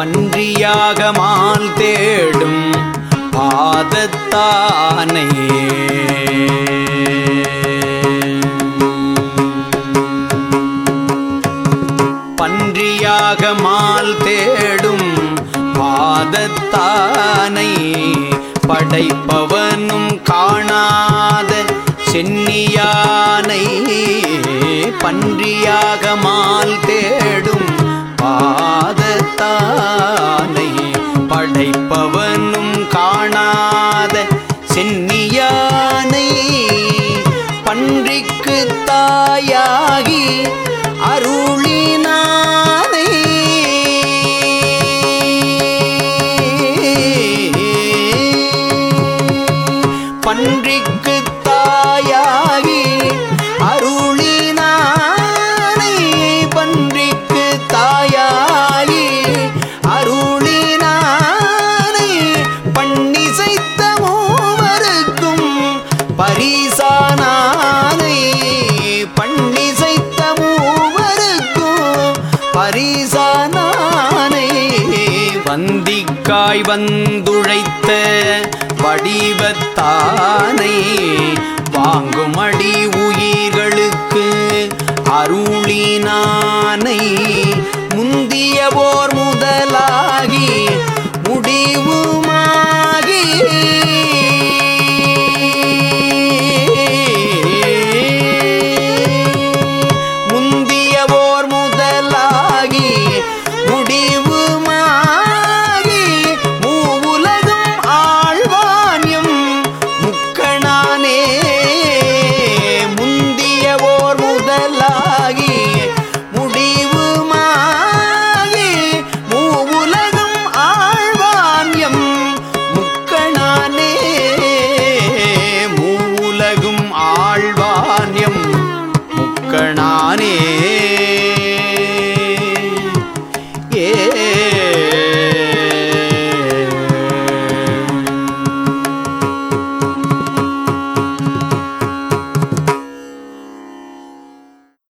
பன்றியாக mall தேடும் பாதத்தானே. பன்றியாக mall தேடும் பாதத்தானை. படைப்பவனும் காணாத சென்னியானை. பன்றியாக மால் பன்றிக்கு தாயாகி அருளினானை பன்றிக்கு தாயாகி அருளினானை பண்ணிசைத்த மூவருக்கும் பரிசானானை பண்ணிசைத்த மூவருக்கும் பரிசானானை வந்திக்காய் வந்துழைத்த வடிவத்தானை. வாங்குமடி உயிர்கள் del águila.